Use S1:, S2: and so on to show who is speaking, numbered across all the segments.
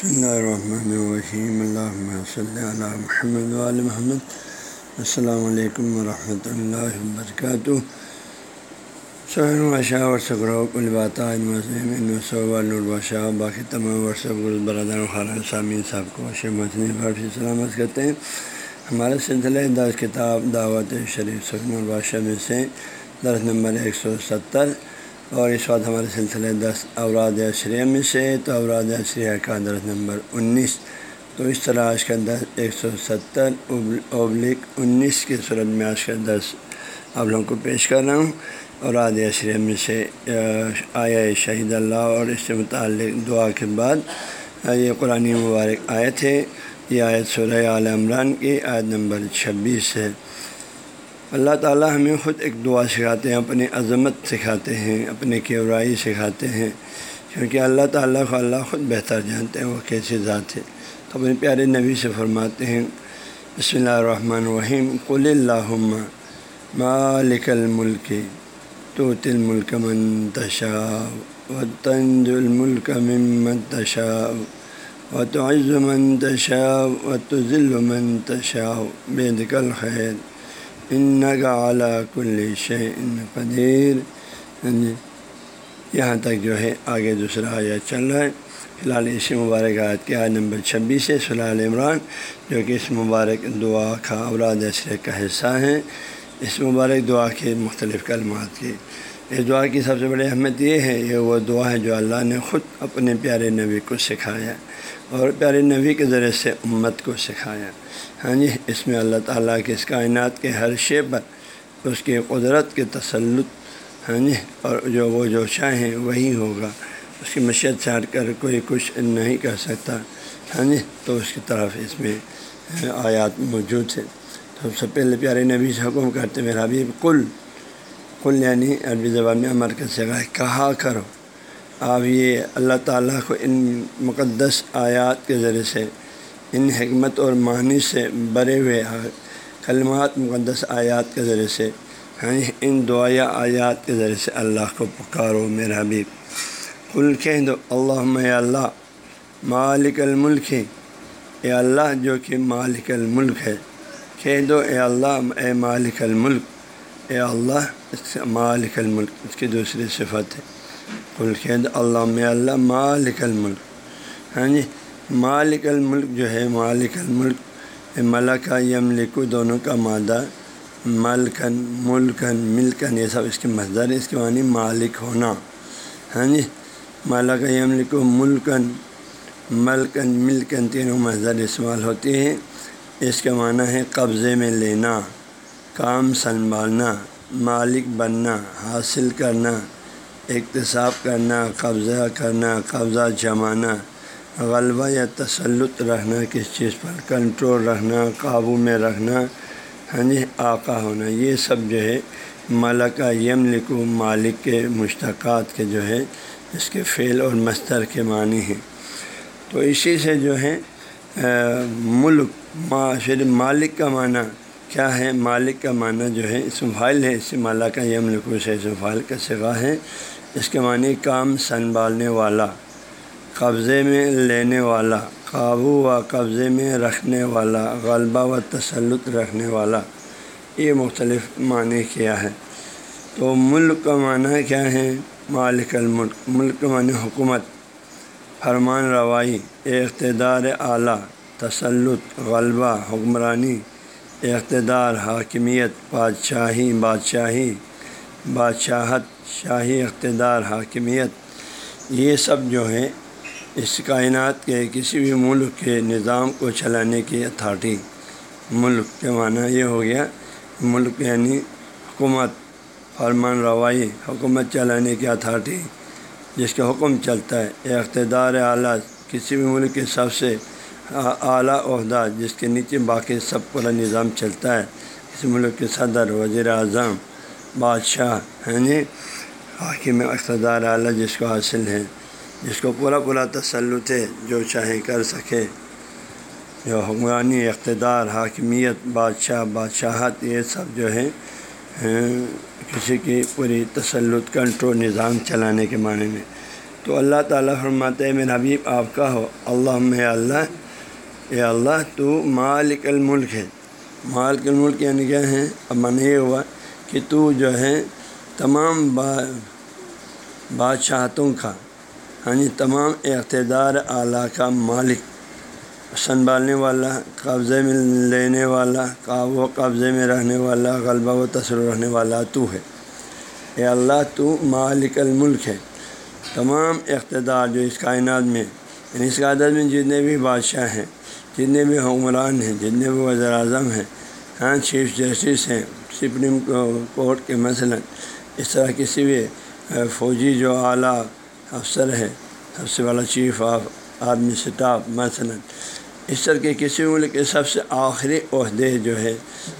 S1: بسم اللہ الرحمن الرحیم اللہ صلی اللہ محمد علیہ محمد السلام علیکم ورحمۃ اللہ وبرکاتہ شہر وشاہ اور سکرو الباطۂ باقی تمام ورثہ برادر خالہ سامعین صاحب کو شیخ سلامت کرتے ہیں ہمارے سلسلہ دس کتاب دعوت شریف سکن البادشاہ میں سے درس نمبر ایک سو ستر اور اس وقت ہمارے سلسلے دس اوراد اشریہ میں سے تو اوراد اشریہ کا درس نمبر انیس۔ تو اس طرح آج کا درس ایک سو ستر ابلک انیس کی صورت میں آج کا درس آپ لوگوں کو پیش کر رہا ہوں۔ اوراد اشریہ میں سے آیا شہید اللہ اور اس سے متعلق دعا کے بعد یہ قرآن مبارک آیت ہے۔ یہ آیت سورہ عال عمران کی آیت نمبر چھبیس ہے۔ اللہ تعالیٰ ہمیں خود ایک دعا سکھاتے ہیں، اپنی عظمت سکھاتے ہیں اپنے کیورائی سکھاتے ہیں۔ کیونکہ اللہ تعالیٰ کو اللہ خود بہتر جانتے ہیں وہ کیسی ذات ہے۔ تو اپنے پیارے نبی سے فرماتے ہیں، بسم اللہ الرحمن الرحیم۔ قل اللہ مالک الملک تو تل ملک منتشا و تنج الملک منتشا و تو عز منتشا و تو ذل منتشا بے دقل خیر ان کا اعلیٰ کل ان قدیر یعنی یہاں تک جو ہے، آگے دوسرا آیا چل رہا ہے۔ فی الحال اس مبارک آیت کے آیت نمبر چھبیس ہے صلی عمران، جو کہ اس مبارک دعا کا اولاد اشرے کا حصہ ہیں اس مبارک دعا کے مختلف کلمات کے اس دعا کی سب سے بڑی اہمیت یہ ہے، یہ وہ دعا ہے جو اللہ نے خود اپنے پیارے نبی کو سکھایا اور پیارے نبی کے ذریعے سے امت کو سکھایا۔ ہاں جی اس میں اللہ تعالیٰ کے اس کائنات کے ہر شے پر اس کی قدرت کے تسلط ہاں جی اور جو وہ جو چاہیں وہی ہوگا۔ اس کی مشیت سے ہٹ کر کوئی کچھ نہیں کر سکتا۔ ہاں جی تو اس کی طرف اس میں آیات موجود ہے تو سب سے پہلے پیارے نبی سے حکم کرتے میرا حبیب کل کل یعنی عربی زبان میں امر کا سگائے کہا کرو۔ آپ یہ اللہ تعالیٰ کو ان مقدس آیات کے ذریعے سے، ان حکمت اور معنی سے بڑے ہوئے کلمات مقدس آیات کے ذریعے سے یعنی ان دعایا آیات کے ذریعے سے اللہ کو پکارو میرا حبیب۔ کل کہہ دو اللہ اللہ، مالک الملک، اے اللہ جو کہ مالک الملک ہے۔ کہہ دو، اے اللہ، اے مالک الملک اے اللہ اس مالک الملک اس کی دوسری صفت ہے کل کہہ دو اللہ مالک الملک ہاں جی مالک الملک جو ہے مالک الملک ملکہ یملکو دونوں کا مادہ ملکن ملکن ملکن یہ سب اس کے مزدور اس کے معنی مالک ہونا ہاں جی ملکہ یملکو ملکن ملکن ملکن تینوں مزدور استعمال ہوتی ہیں اس کا معنی ہے قبضے میں لینا کام سنبھالنا، مالک بننا، حاصل کرنا اقتصاب کرنا، قبضہ کرنا، قبضہ جمانا، غلبہ یا تسلط رکھنا کس چیز پر کنٹرول رکھنا قابو میں رکھنا ہاں جی آقا ہونا، یہ سب جو ہے، ملکہ یم لکو مالک کے مشتقات کے جو ہے، اس کے فعل اور مستر کے معنی ہیں۔ تو اسی سے جو ہے ملک پھر مالک کا معنی کیا ہے؟ مالک کا معنی جو ہے، اس ہے، اس ملکہ یم لکو سے اس فائل کا سگا ہے، اس کے معنی کام سنبھالنے والا، قبضے میں لینے والا، قابو و قبضے میں رکھنے والا، غلبہ و تسلط رکھنے والا، یہ مختلف معنی کیا ہے۔ تو ملک کا معنی کیا ہے؟ مالک الملک، ملک کا معنی حکومت، فرمان روائی، اقتدار اعلیٰ، تسلط، غلبہ، حکمرانی اقتدار، حاکمیت، بادشاہی بادشاہی، بادشاہت، شاہی اقتدار، حاکمیت، یہ سب جو ہے اس کائنات کے کسی بھی ملک کے نظام کو چلانے کی اتھارٹی ملک کے معنی یہ ہو گیا، ملک یعنی حکومت، فرمان روائی، حکومت چلانے کی اتھارٹی، جس کا حکم چلتا ہے، اقتدار اعلیٰ، کسی بھی ملک کے سب سے اعلیٰ عہدہ، جس کے نیچے باقی سب پورا نظام چلتا ہے۔ اس ملک کے صدر، وزیر اعظم، بادشاہ ہیں جی حاکم اقتدار اعلیٰ جس کو حاصل ہے، جس کو پورا پورا تسلط ہے، جو چاہیں کر سکے۔ جو حکمرانی اقتدار، حاکمیت، بادشاہ، بادشاہت، یہ سب جو ہے کسی کی پوری تسلط، کنٹرول، نظام چلانے کے معنی میں۔ تو اللہ تعالیٰ فرماتے میرا حبیب، آپ کا ہو۔ اللہ اللہ اے اللہ، تو مالک الملک ہے۔ مالک الملک یعنی کیا ہے؟ اب من یہ ہوا کہ تو جو ہے، تمام با، بادشاہتوں کا ہاں جی تمام اقتدار اعلیٰ کا مالک سنبھالنے والا، قبضے میں لینے والا وہ قبضے میں رہنے والا، غلبہ و تصور رہنے والا تو ہے۔ اے اللہ، تو مالک الملک ہے۔ تمام اقتدار جو اس کائنات میں یعنی اس کائنات میں جتنے بھی بادشاہ ہیں جتنے بھی حکمران ہیں جتنے بھی وزیر اعظم ہیں ہاں چیف جسٹس ہیں، سپریم کورٹ کے مثلاً اس طرح کسی بھی فوجی جو اعلیٰ افسر ہے، سب سے والا چیف آف آرمی اسٹاف مثلاً، اس طرح کے کسی ملک کے سب سے آخری عہدے جو ہے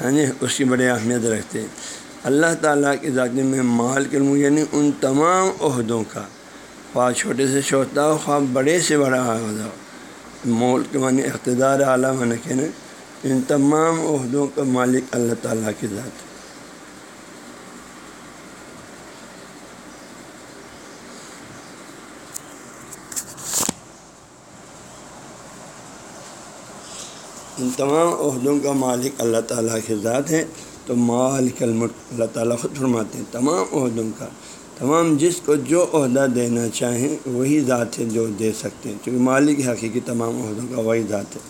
S1: ہاں جی اس کی بڑی اہمیت رکھتے ہیں۔ اللہ تعالیٰ کی ذاتی میں مال کے یعنی ان تمام عہدوں کا، خواہ چھوٹے سے چھوٹا ہو، خواہ بڑے سے بڑا عہدہ ہو ملک معنی اقتدار اعلیٰ من کے نا ان تمام عہدوں کا مالک اللہ تعالیٰ کی ذات۔ ہے ان تمام عہدوں کا مالک اللہ تعالیٰ کی ذات ہے تو مالک الملک اللہ تعالیٰ خود فرماتے ہیں تمام عہدوں کا۔ تمام جس کو جو عہدہ دینا چاہیں وہی ذات ہے جو دے سکتے ہیں۔ کیونکہ مالک حقیقی تمام عہدوں کا وہی ذات ہے۔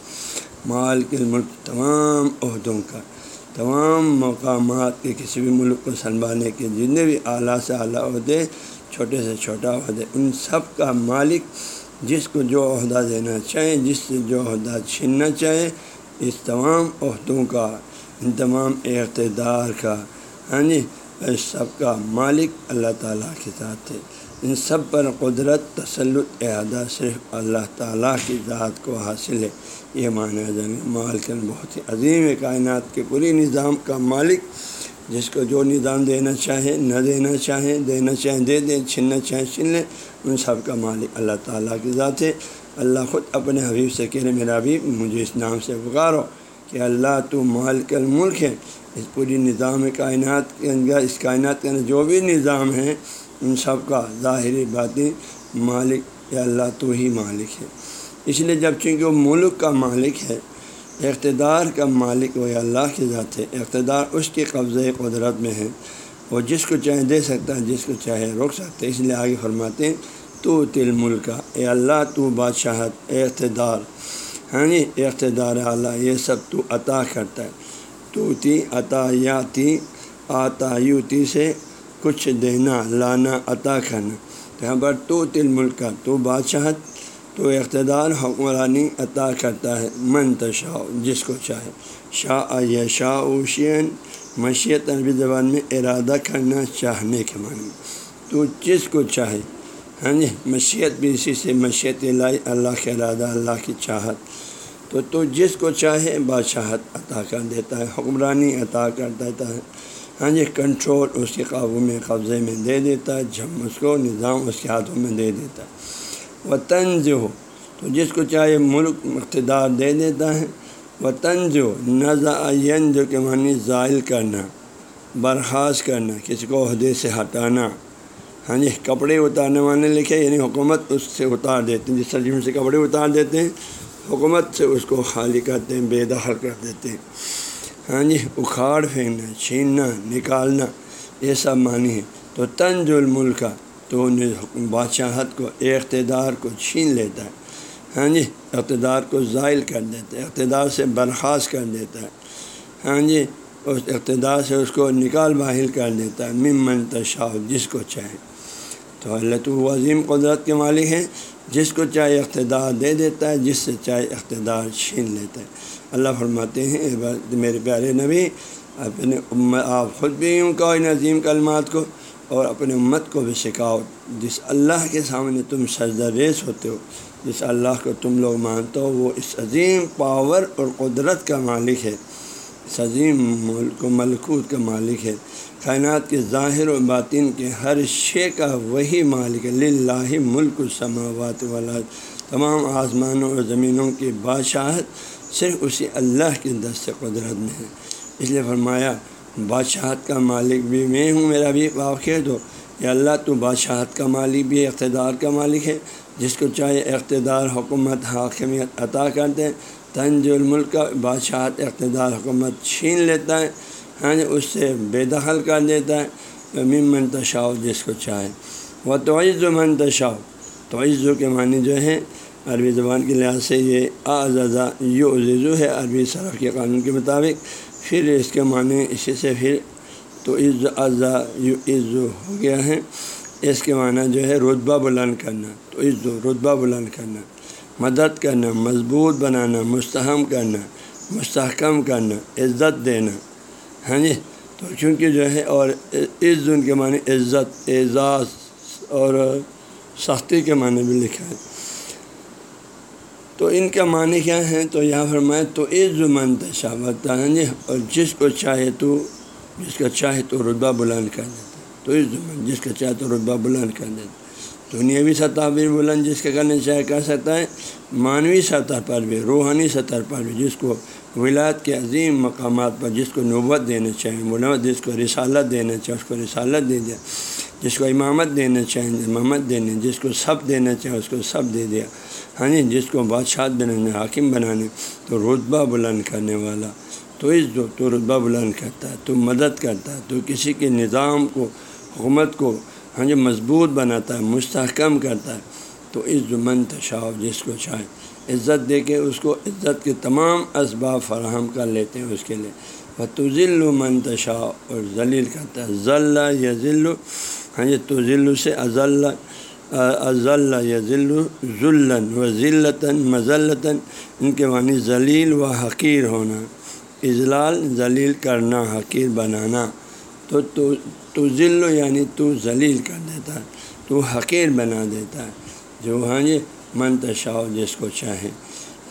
S1: مالک الملک تمام عہدوں کا، تمام مقامات کے کسی بھی ملک کو سنبھالنے کے جتنے بھی اعلیٰ سے اعلیٰ عہدے، چھوٹے سے چھوٹا عہدے، ان سب کا مالک جس کو جو عہدہ دینا چاہیں، جس سے جو عہدہ چھیننا چاہے، اس تمام عہدوں کا، ان تمام اقتدار کا۔ ہاں جی؟ اس سب کا مالک اللہ تعالیٰ کے ساتھ ہے۔ ان سب پر قدرت، تسلط اعادہ صرف اللہ تعالیٰ کی ذات کو حاصل ہے۔ یہ معنی جائیں مالکن بہت ہی عظیم ہے۔ کائنات کے پوری نظام کا مالک، جس کو جو نظام دینا چاہیں نہ دینا چاہیں دینا چاہیں دے دیں، چھننا چاہیں چھن لیں، ان سب کا مالک اللہ تعالیٰ کی ذات ہے۔ اللہ خود اپنے حبیب سے کہہ رہے میرا حبیب، مجھے اس نام سے پکارو کہ اللہ تو مالک الملک ہے۔ اس پوری نظام کائنات کے اندر، اس کائنات کے اندر جو بھی نظام ہے، ان سب کا ظاہری باتی مالک یا اللہ تو ہی مالک ہے۔ اس لیے جب چونکہ وہ ملک کا مالک ہے، اقتدار کا مالک وہ اللہ کی ذات ہے۔ اقتدار اس کے قبضۂ قدرت میں ہے۔ وہ جس کو چاہے دے سکتا ہے، جس کو چاہے روک سکتا ہے۔ اس لیے آگے فرماتے ہیں تو تل ملک اے اللہ، تو بادشاہت اقتدار۔ ہاں جی اقتدار اللہ، یہ سب تو عطا کرتا ہے۔ تو تی عطا سے کچھ دینا، لانا، عطا کرنا تو یہاں پر تو تل ملک کا تو بادشاہت تو اقتدار حکمرانی عطا کرتا ہے منتشا جس کو چاہے۔ شاہ یا شاہ اوشین مشیت عربی زبان میں ارادہ کرنا چاہنے کے معنی۔ تو جس کو چاہے ہاں جی مشیت بھی اسی سے مشیت اللہ اللہ کے ارادہ، اللہ کی چاہت۔ تو تو جس کو چاہے بادشاہت عطا کر دیتا ہے، حکمرانی عطا کر دیتا ہے۔ ہاں جی کنٹرول اس کے قابو میں، قبضے میں دے دیتا ہے جب اس کو، نظام اس کے ہاتھوں میں دے دیتا ہے۔ وطن جو ہو تو جس کو چاہے ملک اقتدار دے دیتا ہے۔ وطن جو نظین جو کہ معنی زائل کرنا، برخاست کرنا کسی کو عہدے سے ہٹانا۔ ہاں جی کپڑے اتارنے والے لکھے یعنی حکومت اس سے اتار دیتے ہیں، جس ترجمے سے کپڑے اتار دیتے ہیں۔ حکومت سے اس کو خالی کرتے ہیں بے دخل کر دیتے ہیں۔ ہاں جی اکھاڑ پھینکنا، چھیننا، نکالنا، یہ سب معنی ہے تو تنج الملک کا تو بادشاہت کو، اقتدار کو چھین لیتا ہے۔ ہاں جی اقتدار کو زائل کر دیتا ہے، اقتدار سے برخاست کر دیتا ہے۔ ہاں جی اس اقتدار سے اس کو نکال باہل کر دیتا ہے، ممن تشاء، جس کو چاہے۔ تو اللہ تو عظیم قدرت کے مالک ہیں۔ جس کو چاہے اقتدار دے دیتا ہے، جس سے چاہے اقتدار چھین لیتا ہے۔ اللہ فرماتے ہیں میرے پیارے نبی، اپنے آپ خود بھی یوں کہ عظیم کلمات کو، اور اپنے امت کو بھی سکھاؤ۔ جس اللہ کے سامنے تم سجدہ ریس ہوتے ہو، جس اللہ کو تم لوگ مانتے ہو، وہ اس عظیم پاور اور قدرت کا مالک ہے۔ عظیم ملک و ملکوت کا مالک ہے۔ کائنات کے ظاہر و باطن کے ہر شے کا وہی مالک ہے۔ لاہ ملک السماوات والا تمام آسمانوں اور زمینوں کی بادشاہت صرف اسی اللہ کی دست قدرت میں ہے اس لیے فرمایا، بادشاہت کا مالک بھی میں ہوں، میرا بھی واقع دو۔ یا اللہ، تو بادشاہت کا مالک بھی اقتدار کا مالک ہے۔ جس کو چاہے اقتدار، حکومت، حاکمیت عطا کر دیں تنج الملک کا بادشاہت اقتدار حکومت چھین لیتا ہے ہاں جی، اس سے بے دخل کر دیتا ہے۔ مم منتشاؤ جس کو چاہے۔ وہ توعز و منتشاؤ توعزو کے معنی جو ہے عربی زبان کے لحاظ سے یہ آزا یو عزو ہے عربی صرف کے قانون کے مطابق۔ پھر اس کے معنی اسی سے پھر تو عز ازا یو عزو ہو گیا ہے۔ اس کے معنی جو ہے، رتبہ بلند کرنا۔ تو عزو رتبہ بلند کرنا۔ مدد کرنا، مضبوط بنانا مستحم کرنا، مستحکم کرنا، عزت دینا ہاں جی؟ تو چونکہ جو ہے اور عز ان کے معنی عزت، اعزاز اور سختی کے معنی بھی لکھا ہے۔ تو ان کا معنی کیا ہے؟ تو یہاں فرمائے تو عز منتشا بتا ہاں جی؟ اور جس کو چاہے تو، جس کا چاہے تو رتبہ بلند کر دیتا تو عز جس کا چاہے تو رتبہ بلند کر دیتا دنیاوی سطح بھی بلند جس کا کرنا چاہے کر سکتا ہے، معنوی سطح پر بھی، روحانی سطح پر بھی، جس کو ولاد کے عظیم مقامات پر جس کو نوبت دینا چاہیں منوت جس کو رسالت دینا چاہے اس کو رسالت دے دیا، جس کو امامت دینا چاہیں، امامت دینے، جس کو سب دینا چاہے اس کو سب دے دیا۔ ہاں جی جس کو بادشاہ بنانے، حاکم بنانے، تو رتبہ بلند کرنے والا، تو اس دو، تو رتبہ بلند کرتا ہے، تو مدد کرتا ہے، تو کسی کے نظام کو، حکومت کو ہاں جی مضبوط بناتا ہے، مستحکم کرتا ہے۔ تو عز منتشاء جس کو چاہے عزت دے کے اس کو عزت کے تمام اسباب فراہم کر لیتے ہیں اس کے لیے۔ وہ تو ذیل و منتشا اور ذلیل کرتا ہے۔ ذلّہ یا ذلو ہاں جی تو ذیل سے اضل اضل یا ذل ذلن و ذلتاً مزلتاً ان کے معنی ذلیل و حقیر ہونا۔ اضلال، ذلیل کرنا، حقیر بنانا۔ تو تو ذل یعنی تو ذلیل کر دیتا ہے، تو حقیر بنا دیتا ہے۔ جو ہاں جی منتشا جس کو چاہے۔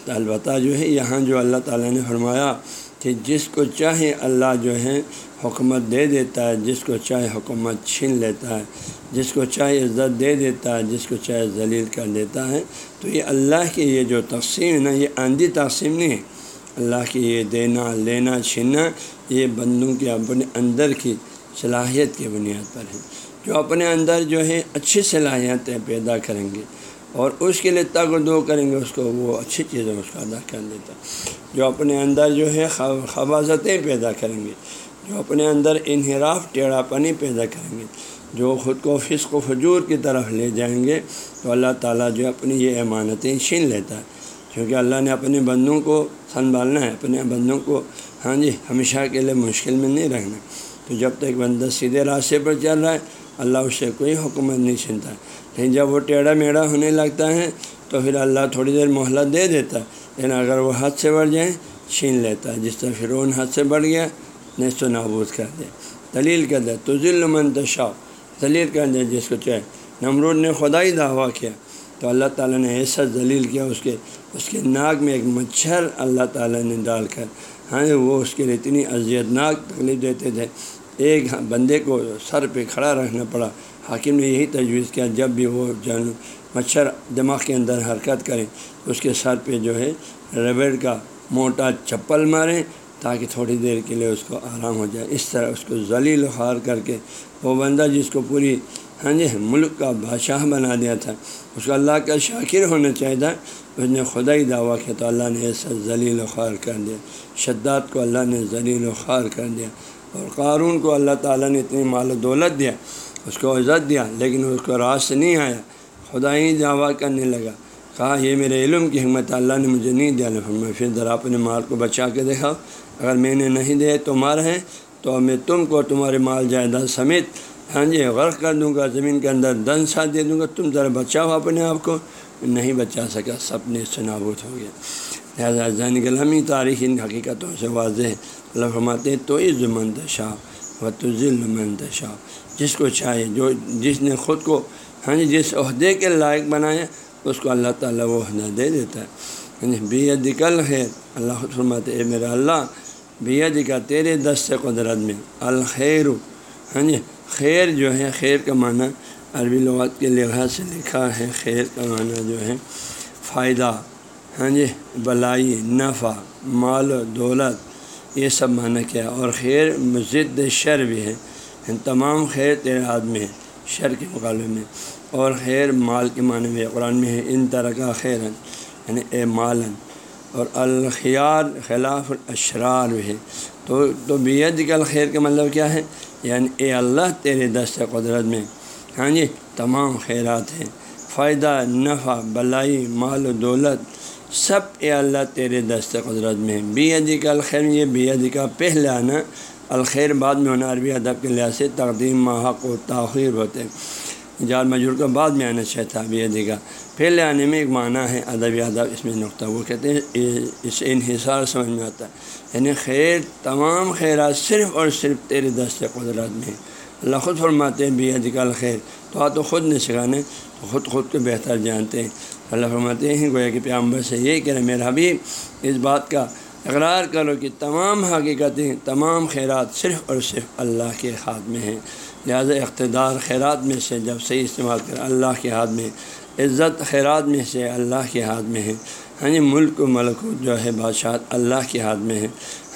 S1: البتہ جو ہے، یہاں جو اللہ تعالیٰ نے فرمایا کہ جس کو چاہے اللہ جو ہے حکومت دے دیتا ہے، جس کو چاہے حکومت چھین لیتا ہے۔ جس کو چاہے عزت دے دیتا ہے، جس کو چاہے ذلیل کر دیتا ہے۔ تو یہ اللہ کی یہ جو تقسیم ہے نا، یہ آندھی تقسیم نہیں ہے۔ اللہ کی یہ دینا، لینا، چھیننا، یہ بندوں کے اپنے اندر کی صلاحیت کی بنیاد پر ہے۔ جو اپنے اندر جو ہے اچھی صلاحیتیں پیدا کریں گے اور اس کے لیے تگ دو کریں گے، اس کو وہ اچھی چیزیں اس کو ادا کر دیتا جو اپنے اندر جو ہے خباستیں پیدا کریں گے، جو اپنے اندر انحراف ٹیڑھا پنی پیدا کریں گے، جو خود کو فسق و فجور کی طرف لے جائیں گے، تو اللہ تعالیٰ جو اپنی یہ امانتیں چھین لیتا ہے۔ کیونکہ اللہ نے اپنے بندوں کو سنبھالنا ہے، اپنے بندوں کو ہاں جی ہمیشہ کے لیے مشکل میں نہیں رکھنا تو جب تک بندہ سیدھے راستے پر چل رہا ہے، اللہ اس سے کوئی حکومت نہیں چھینتا لیکن جب وہ ٹیڑھا میڑھا ہونے لگتا ہے، تو پھر اللہ تھوڑی دیر مہلت دے دیتا ہے۔ لیکن اگر وہ حد سے بڑھ جائیں چھین لیتا ہے۔ جس طرح فرعون حد سے بڑھ گیا نیست و نابود کر دے دلیل کر دے تو ذل منتشا دلیل کر دے جس کو چاہے، نمرود نے خدائی دعویٰ کیا۔ تو اللہ تعالیٰ نے ایسا ذلیل کیا، اس کے اس کے ناک میں ایک مچھر اللہ تعالیٰ نے ڈال کر ہاں وہ اس کے لیے اتنی اذیت ناک تکلیف دیتے تھے۔ ایک بندے کو سر پہ کھڑا رکھنا پڑا۔ حاکم نے یہی تجویز کیا، جب بھی وہ جان، مچھر دماغ کے اندر حرکت کریں اس کے سر پہ جو ہے ربڑ کا موٹا چپل ماریں تاکہ تھوڑی دیر کے لیے اس کو آرام ہو جائے۔ اس طرح اس کو ذلیل خار کر کے، وہ بندہ جس کو پوری ہاں جی ملک کا بادشاہ بنا دیا تھا۔ اس کو اللہ کا شاکر ہونا چاہیے تھا۔ اس نے خدا ہی دعویٰ کیا تو اللہ نے ایسا ذلیل و خوار کر دیا۔ شداد کو اللہ نے ذلیل و خوار کر دیا۔ اور قارون کو اللہ تعالیٰ نے اتنی مال و دولت دیا، اس کو عزت دیا، لیکن اس کو راس نہیں آیا۔ خدا ہی دعویٰ کرنے لگا۔ کہا، یہ میرے علم کی حکمت اللہ نے مجھے نہیں دیا۔ میں پھر ذرا اپنے مال کو بچا کے دیکھا اگر میں نے نہیں دے تمہار ہیں تو میں تم کو تمہارے مال جائیداد سمیت ہاں جی غرق کر دوں گا، زمین کے اندر دن ساتھ دے دوں گا، تم ذرا بچاؤ اپنے آپ کو۔ نہیں بچا سکا سب نے سنابوت ہو گیا۔ لہٰذا زین گلمی تاریخ ان حقیقتوں سے واضح ہے۔ اللہ فرماتے ہیں، تو عز منتشا و تو ذل منتشا جس کو چاہے، جو جس نے خود کو ہاں جی جس عہدے کے لائق بنایا، اس کو اللہ تعالیٰ وہ عہدہ دے دیتا ہے۔ ہاں جی بے دقل ہے اللہ خود فرماتے اے میرا اللہ بے کا تیرے دست قدرت میں الخیر۔ ہاں جی خیر جو ہے، خیر کا معنی عربی لغات کے لحاظ سے لکھا ہے، خیر کا معنی جو ہے فائدہ ہاں جی بلائی، نفع، مال و دولت، یہ سب معنی کیا اور خیر مزد شر بھی ہے۔ ہاں، تمام خیر تیرے ہاتھ میں ہے، شر کے مقابلے میں۔ اور خیر مال کے معنی میں قرآن میں ہے، ان طرح کا خیر یعنی اے مالن۔ اور الخیار خلاف الاشرار ہے۔ تو تو بیت کا الخیر کا مطلب کیا ہے؟ یعنی اے اللہ تیرے دست قدرت میں۔ ہاں جی تمام خیرات ہیں۔ فائدہ، نفع، بلائی، مال و دولت، سب اے اللہ تیرے دست قدرت میں۔ بی کا الخیر، یہ بی کا پہلے آنا الخیر بعد میں ہونا عربی ادب کے لحاظ سے تقدیم محق و تاخیر ہوتے جال مجور کا بعد میں آنا چاہتا بی ادی کا پہلے آنے میں ایک معنی ہے ادبی ادب، اس میں نقطہ۔ وہ کہتے ہیں اس انحصار سمجھ میں آتا ہے۔ یعنی خیر، تمام خیرات صرف اور صرف تیرے دست قدرت میں اللہ خود فرماتے ہیں بی ادی کا تو آ تو خود نہیں سکھانے تو خود خود کو بہتر جانتے ہیں۔ اللہ فرماتے ہیں، گویا کہ پیامبر سے یہ کہ میرا حبیب، اس بات کا اقرار کرو کہ تمام حقیقتیں، تمام خیرات صرف اور صرف اللہ کے ہاتھ میں ہیں۔ لہذا اقتدار خیرات میں سے جب صحیح استعمال کر اللہ کے ہاتھ میں عزت خیرات میں سے اللہ کے ہاتھ میں ہے۔ ہاں جی ملک و ملک جو ہے، بادشاہ اللہ کے ہاتھ میں ہے۔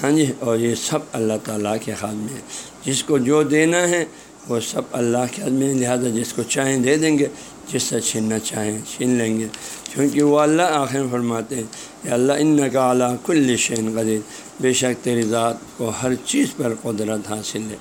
S1: ہاں جی اور یہ سب اللہ تعالیٰ کے ہاتھ میں ہے۔ جس کو جو دینا ہے، وہ سب اللہ کے ہاتھ میں لہٰذا جس کو چاہیں دے دیں گے، جس سے چھیننا چاہیں چھین لیں گے۔ کیونکہ وہ اللہ آخر فرماتے ہیں کہ اللہ ان کا اعلیٰ کل شین قدیر۔ بے شک تیری ذات کو ہر چیز پر قدرت حاصل ہے۔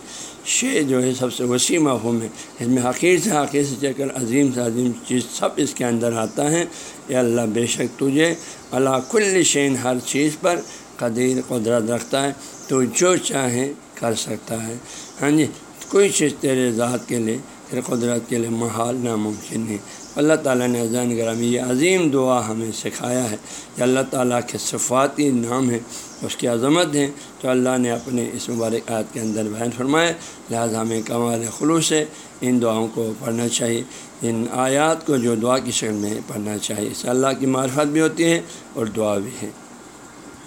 S1: شے جو ہے سب سے وسیع مفہوم ہے اس میں حقیر سے حقیر سے چل کر عظیم سے عظیم چیز سب اس کے اندر آتا ہے۔ یا اللہ، بے شک تجھے اللہ کل شین ہر چیز پر قدیر قدرت رکھتا ہے۔ تو جو چاہیں کر سکتا ہے۔ ہاں جی کوئی چیز تیرے ذات کے لیے، تیرے قدرت کے لیے محال ناممکن ہے۔ اللہ تعالیٰ نے حضین گرامی یہ عظیم دعا ہمیں سکھایا ہے کہ اللہ تعالیٰ کے صفاتی نام ہے اس کی عظمت ہیں۔ تو اللہ نے اپنے اس مبارک آیت کے اندر بیان فرمائے لہٰذا ہمیں کمال خلوص سے ان دعاؤں کو پڑھنا چاہیے، ان آیات کو جو دعا کی شکل میں پڑھنا چاہیے۔ اس سے اللہ کی معرفت بھی ہوتی ہے اور دعا بھی ہے۔